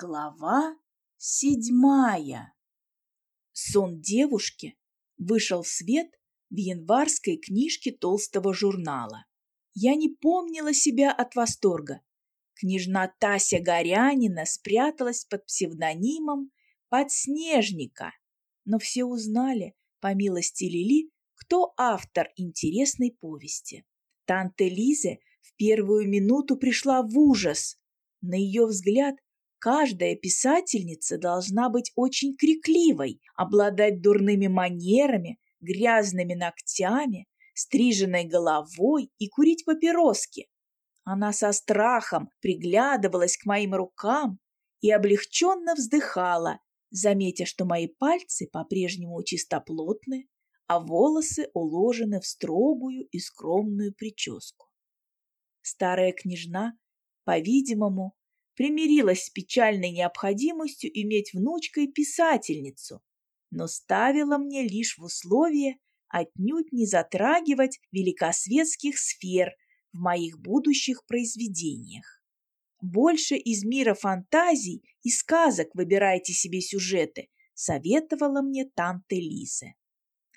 Глава седьмая. Сон девушки вышел в свет в январской книжке толстого журнала. Я не помнила себя от восторга. Княжна Тася Горянина спряталась под псевдонимом «Подснежника», но все узнали, по милости Лили, кто автор интересной повести. Танте Лизе в первую минуту пришла в ужас. На ее взгляд, каждая писательница должна быть очень крикливой, обладать дурными манерами, грязными ногтями, стриженной головой и курить папироски. Она со страхом приглядывалась к моим рукам и облегченно вздыхала, заметя, что мои пальцы по-прежнему чистоплотны, а волосы уложены в строгую и скромную прическу. Старая княжна, по-видимому, примирилась с печальной необходимостью иметь внучкой писательницу, но ставила мне лишь в условие отнюдь не затрагивать великосветских сфер в моих будущих произведениях. Больше из мира фантазий и сказок выбирайте себе сюжеты, советовала мне танта Лиза.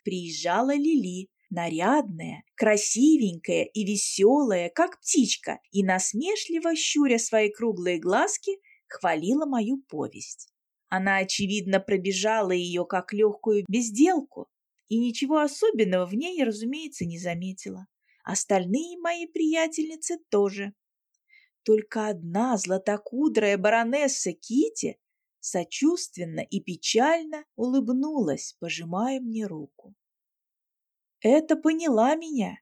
Приезжала Лили, нарядная, красивенькая и веселая, как птичка, и насмешливо, щуря свои круглые глазки, хвалила мою повесть. Она, очевидно, пробежала ее как легкую безделку, и ничего особенного в ней, разумеется, не заметила. Остальные мои приятельницы тоже. Только одна златокудрая баронесса Кити сочувственно и печально улыбнулась, пожимая мне руку. Это поняла меня,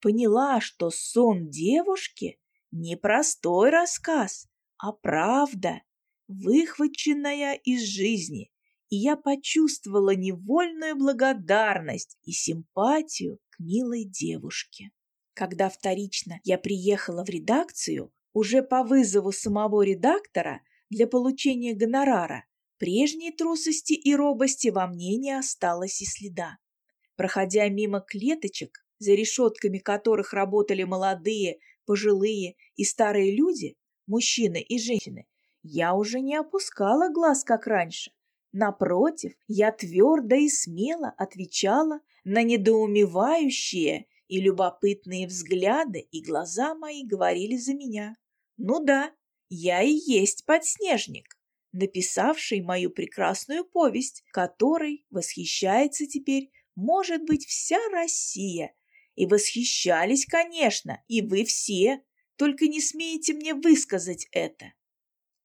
поняла, что сон девушки не простой рассказ, а правда, выхваченная из жизни, и я почувствовала невольную благодарность и симпатию к милой девушке. Когда вторично я приехала в редакцию, уже по вызову самого редактора для получения гонорара, прежней трусости и робости во мне не осталось и следа. Проходя мимо клеточек, за решетками которых работали молодые, пожилые и старые люди, мужчины и женщины, я уже не опускала глаз, как раньше. Напротив, я твердо и смело отвечала на недоумевающие и любопытные взгляды, и глаза мои говорили за меня. Ну да, я и есть подснежник, написавший мою прекрасную повесть, которой восхищается теперь может быть вся Россия. И восхищались, конечно, и вы все, только не смеете мне высказать это.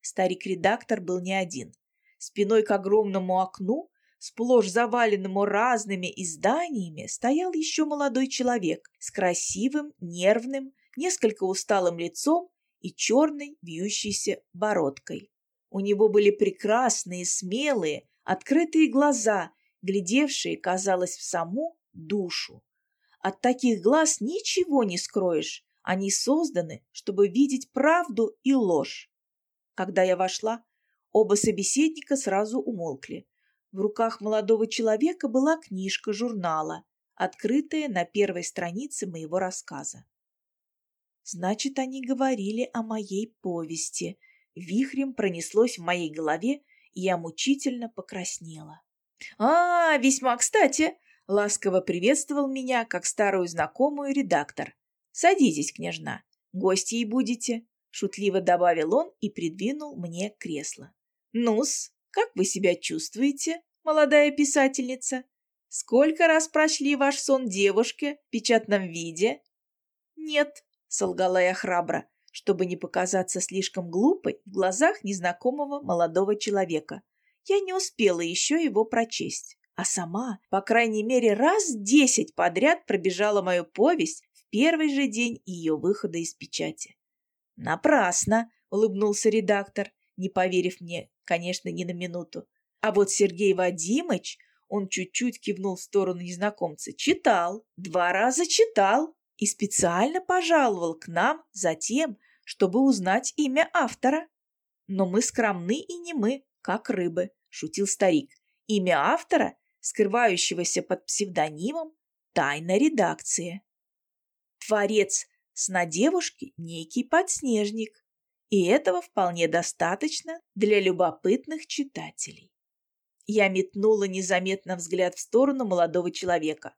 Старик-редактор был не один. Спиной к огромному окну, сплошь заваленному разными изданиями, стоял еще молодой человек с красивым, нервным, несколько усталым лицом и черной вьющейся бородкой. У него были прекрасные, смелые, открытые глаза глядевшие, казалось, в саму душу. От таких глаз ничего не скроешь, они созданы, чтобы видеть правду и ложь. Когда я вошла, оба собеседника сразу умолкли. В руках молодого человека была книжка журнала, открытая на первой странице моего рассказа. Значит, они говорили о моей повести. Вихрем пронеслось в моей голове, и я мучительно покраснела. «А, весьма кстати!» — ласково приветствовал меня, как старую знакомую редактор. «Садитесь, княжна, гостьей будете», — шутливо добавил он и придвинул мне кресло. «Ну-с, как вы себя чувствуете, молодая писательница? Сколько раз прочли ваш сон девушке в печатном виде?» «Нет», — солгала я храбро, чтобы не показаться слишком глупой в глазах незнакомого молодого человека — я не успела еще его прочесть, а сама, по крайней мере, раз десять подряд пробежала мою повесть в первый же день ее выхода из печати. «Напрасно!» — улыбнулся редактор, не поверив мне, конечно, ни на минуту. А вот Сергей Вадимыч, он чуть-чуть кивнул в сторону незнакомца, читал, два раза читал и специально пожаловал к нам за тем, чтобы узнать имя автора. Но мы скромны и не мы, как рыбы шутил старик. Имя автора, скрывающегося под псевдонимом «Тайна редакции». Творец сна девушки – некий подснежник. И этого вполне достаточно для любопытных читателей. Я метнула незаметно взгляд в сторону молодого человека.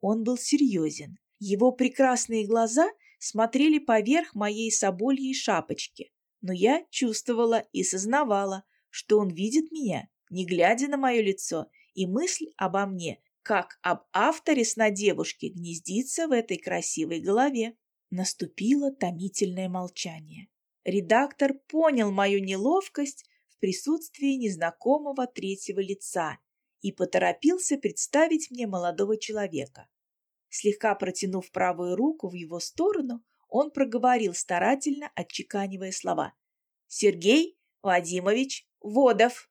Он был серьезен. Его прекрасные глаза смотрели поверх моей собольей шапочки, но я чувствовала и сознавала, что он видит меня, не глядя на мое лицо, и мысль обо мне, как об авторе сна девушки, гнездится в этой красивой голове. Наступило томительное молчание. Редактор понял мою неловкость в присутствии незнакомого третьего лица и поторопился представить мне молодого человека. Слегка протянув правую руку в его сторону, он проговорил старательно, отчеканивая слова. «Сергей Вадимович Водов».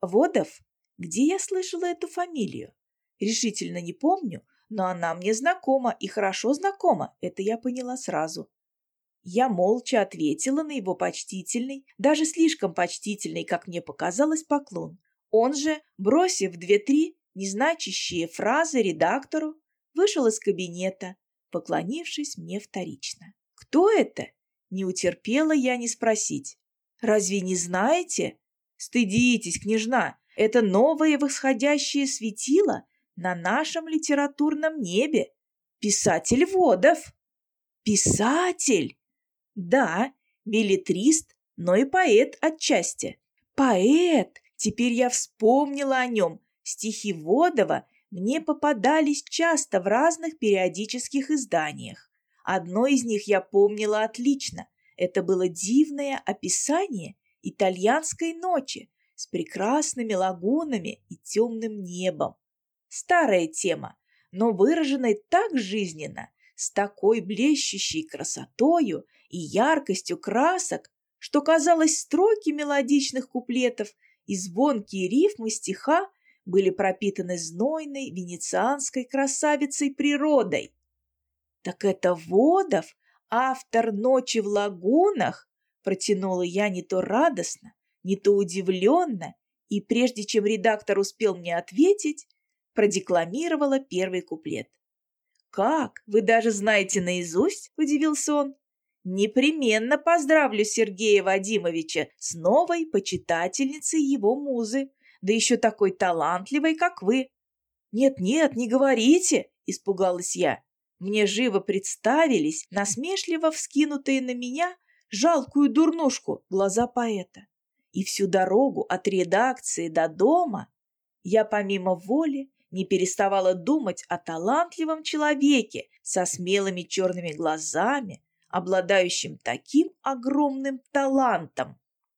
«Водов? Где я слышала эту фамилию? Решительно не помню, но она мне знакома и хорошо знакома, это я поняла сразу. Я молча ответила на его почтительный, даже слишком почтительный, как мне показалось, поклон. Он же, бросив две-три незначащие фразы редактору, вышел из кабинета, поклонившись мне вторично. «Кто это?» Не утерпела я не спросить. «Разве не знаете?» «Стыдитесь, княжна, это новое восходящее светило на нашем литературном небе. Писатель Водов». «Писатель?» Да, билетрист, но и поэт отчасти. Поэт! Теперь я вспомнила о нем. Стихи Водова мне попадались часто в разных периодических изданиях. Одно из них я помнила отлично. Это было дивное описание итальянской ночи с прекрасными лагунами и темным небом. Старая тема, но выраженная так жизненно, с такой блещущей красотою и яркостью красок, что, казалось, строки мелодичных куплетов и звонкие рифмы стиха были пропитаны знойной венецианской красавицей природой. «Так это Водов, автор «Ночи в лагунах», протянула я не то радостно, не то удивленно, и прежде чем редактор успел мне ответить, продекламировала первый куплет. «Как? Вы даже знаете наизусть?» – удивился он. Непременно поздравлю Сергея Вадимовича с новой почитательницей его музы, да еще такой талантливой, как вы. Нет-нет, не говорите, испугалась я. Мне живо представились насмешливо вскинутые на меня жалкую дурнушку глаза поэта. И всю дорогу от редакции до дома я помимо воли не переставала думать о талантливом человеке со смелыми черными глазами, обладающим таким огромным талантом.